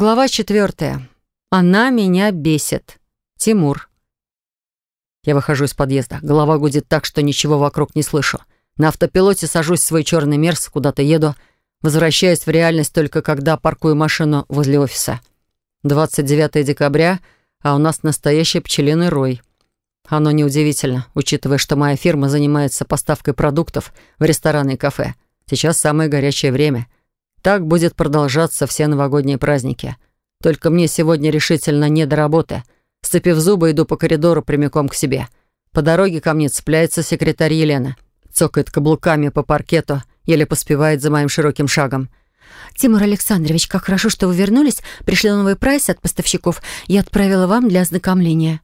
Глава четвертая. Она меня бесит. Тимур. Я выхожу из подъезда. Голова гудит так, что ничего вокруг не слышу. На автопилоте сажусь в свой черный мерз, куда-то еду. Возвращаюсь в реальность только когда паркую машину возле офиса. 29 декабря, а у нас настоящий пчелиный рой. Оно неудивительно, учитывая, что моя фирма занимается поставкой продуктов в рестораны и кафе. Сейчас самое горячее время — так будет продолжаться все новогодние праздники. Только мне сегодня решительно не до работы. Сцепив зубы, иду по коридору прямиком к себе. По дороге ко мне цепляется секретарь Елена. Цокает каблуками по паркету, еле поспевает за моим широким шагом. «Тимур Александрович, как хорошо, что вы вернулись. Пришли новые прайсы от поставщиков. Я отправила вам для ознакомления».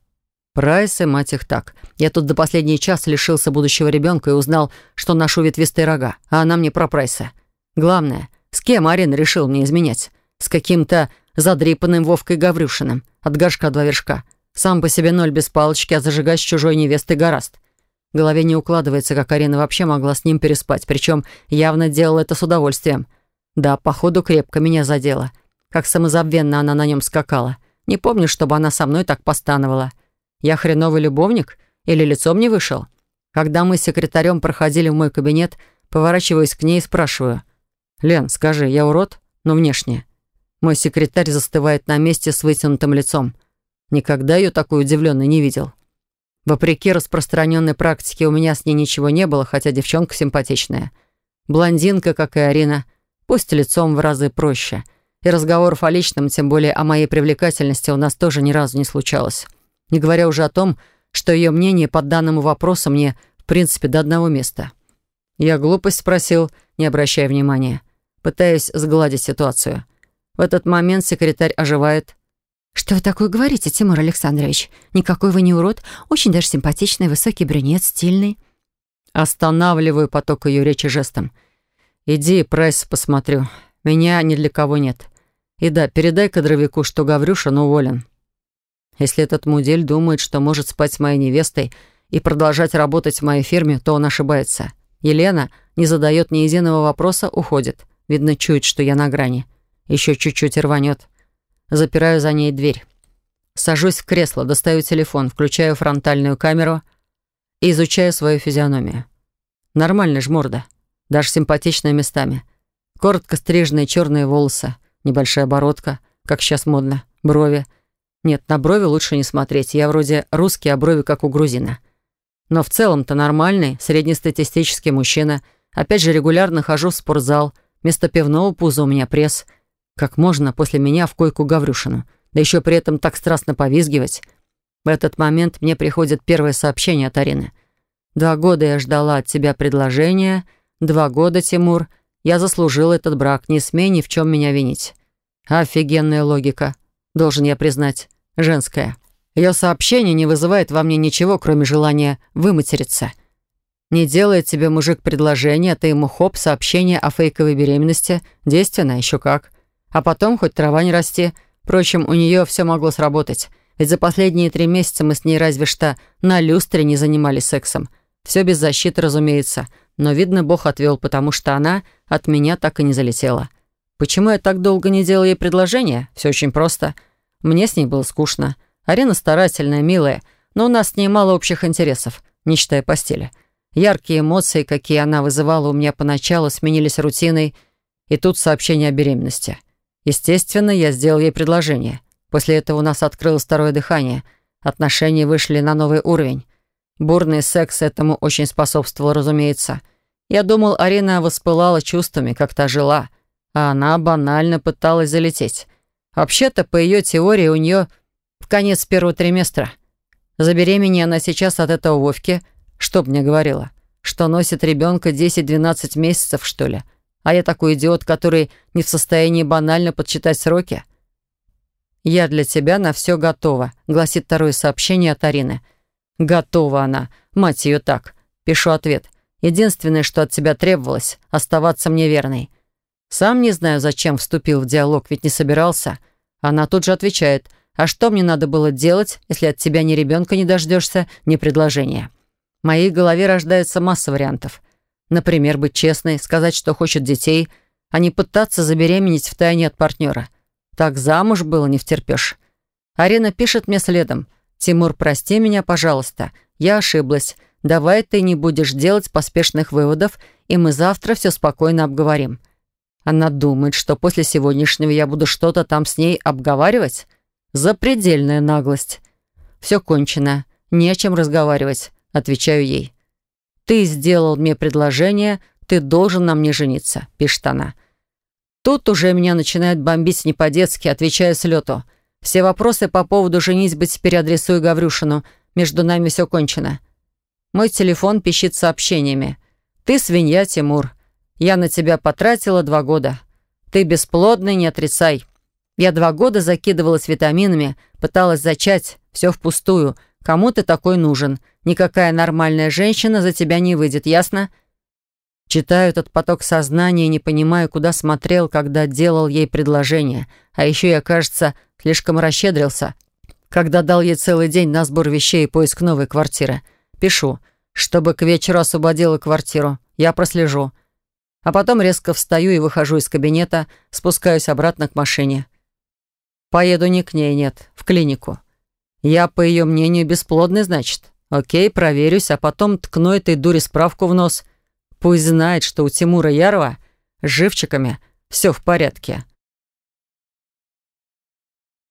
Прайсы, мать их так. Я тут до последней час лишился будущего ребенка и узнал, что ношу ветвистые рога, а она мне про прайсы. Главное, с кем Арин решил мне изменять? С каким-то задрипанным Вовкой Гаврюшиным. От горшка два вершка. Сам по себе ноль без палочки, а зажигать с чужой невестой гораст. В голове не укладывается, как Арина вообще могла с ним переспать. Причем явно делала это с удовольствием. Да, походу, крепко меня задела. Как самозабвенно она на нем скакала. Не помню, чтобы она со мной так постановала. Я хреновый любовник? Или лицом не вышел? Когда мы с секретарем проходили в мой кабинет, поворачиваюсь к ней и спрашиваю — «Лен, скажи, я урод, но внешне?» Мой секретарь застывает на месте с вытянутым лицом. Никогда ее такой удивленной не видел. Вопреки распространенной практике, у меня с ней ничего не было, хотя девчонка симпатичная. Блондинка, как и Арина, пусть лицом в разы проще. И разговоров о личном, тем более о моей привлекательности, у нас тоже ни разу не случалось. Не говоря уже о том, что ее мнение по данному вопросу мне, в принципе, до одного места. Я глупость спросил, не обращая внимания. Пытаясь сгладить ситуацию. В этот момент секретарь оживает. «Что вы такое говорите, Тимур Александрович? Никакой вы не урод. Очень даже симпатичный, высокий брюнет, стильный». Останавливаю поток ее речи жестом. «Иди, прайс посмотрю. Меня ни для кого нет. И да, передай кадровику, что Гаврюшин уволен. Если этот мудель думает, что может спать с моей невестой и продолжать работать в моей фирме, то он ошибается. Елена не задает ни единого вопроса, уходит. Видно, чует, что я на грани. Еще чуть-чуть рванет. Запираю за ней дверь. Сажусь в кресло, достаю телефон, включаю фронтальную камеру и изучаю свою физиономию. Нормальная ж морда. Даже симпатичная местами. Коротко стриженные черные волосы, небольшая бородка, как сейчас модно, брови. Нет, на брови лучше не смотреть. Я вроде русский, а брови как у грузина. Но в целом-то нормальный, среднестатистический мужчина. Опять же, регулярно хожу в спортзал – Вместо пивного пуза у меня пресс. Как можно после меня в койку Гаврюшину? Да еще при этом так страстно повизгивать. В этот момент мне приходит первое сообщение от Арины. «Два года я ждала от тебя предложения. Два года, Тимур. Я заслужил этот брак. Не смей ни в чем меня винить». Офигенная логика. Должен я признать. Женская. Ее сообщение не вызывает во мне ничего, кроме желания выматериться. Не делает тебе мужик предложение, а ты ему хоп, сообщение о фейковой беременности. Действенно, еще как. А потом хоть трава не расти. Впрочем, у нее все могло сработать. Ведь за последние три месяца мы с ней разве что на люстре не занимались сексом. Все без защиты, разумеется. Но, видно, Бог отвел, потому что она от меня так и не залетела. Почему я так долго не делал ей предложение? Все очень просто. Мне с ней было скучно. Арена старательная, милая, но у нас с ней мало общих интересов, не считая постели. Яркие эмоции, какие она вызывала у меня поначалу, сменились рутиной, и тут сообщение о беременности. Естественно, я сделал ей предложение. После этого у нас открылось второе дыхание. Отношения вышли на новый уровень. Бурный секс этому очень способствовал, разумеется. Я думал, Арина воспылала чувствами, как-то жила, а она банально пыталась залететь. Вообще-то, по ее теории, у нее в конец первого триместра. Забеременея она сейчас от этого Вовки – что мне говорила? Что носит ребенка 10-12 месяцев, что ли? А я такой идиот, который не в состоянии банально подсчитать сроки? «Я для тебя на все готова», — гласит второе сообщение от Арины. «Готова она. Мать ее так». Пишу ответ. «Единственное, что от тебя требовалось — оставаться мне верной». Сам не знаю, зачем вступил в диалог, ведь не собирался. Она тут же отвечает. «А что мне надо было делать, если от тебя ни ребенка не дождешься, ни предложения?» В моей голове рождается масса вариантов. Например, быть честной, сказать, что хочет детей, а не пытаться забеременеть втайне от партнера. Так замуж было не втерпешь. Арина пишет мне следом. «Тимур, прости меня, пожалуйста. Я ошиблась. Давай ты не будешь делать поспешных выводов, и мы завтра все спокойно обговорим». Она думает, что после сегодняшнего я буду что-то там с ней обговаривать? Запредельная наглость. Все кончено. Не о чем разговаривать, отвечаю ей. «Ты сделал мне предложение, ты должен на мне жениться», — пишет она. Тут уже меня начинает бомбить не по-детски, отвечая с лету. Все вопросы по поводу женитьбы теперь адресую Гаврюшину. Между нами все кончено. Мой телефон пищит сообщениями. «Ты свинья, Тимур. Я на тебя потратила два года. Ты бесплодный, не отрицай. Я два года закидывалась витаминами, пыталась зачать. Все впустую. Кому ты такой нужен? Никакая нормальная женщина за тебя не выйдет, ясно?» Читаю этот поток сознания и не понимаю, куда смотрел, когда делал ей предложение. А еще я, кажется, слишком расщедрился, когда дал ей целый день на сбор вещей и поиск новой квартиры. Пишу, чтобы к вечеру освободила квартиру. Я прослежу. А потом резко встаю и выхожу из кабинета, спускаюсь обратно к машине. Поеду не к ней, нет, в клинику. Я, по ее мнению, бесплодный, значит. Окей, проверюсь, а потом ткну этой дуре справку в нос — Пусть знает, что у Тимура Ярова с живчиками все в порядке.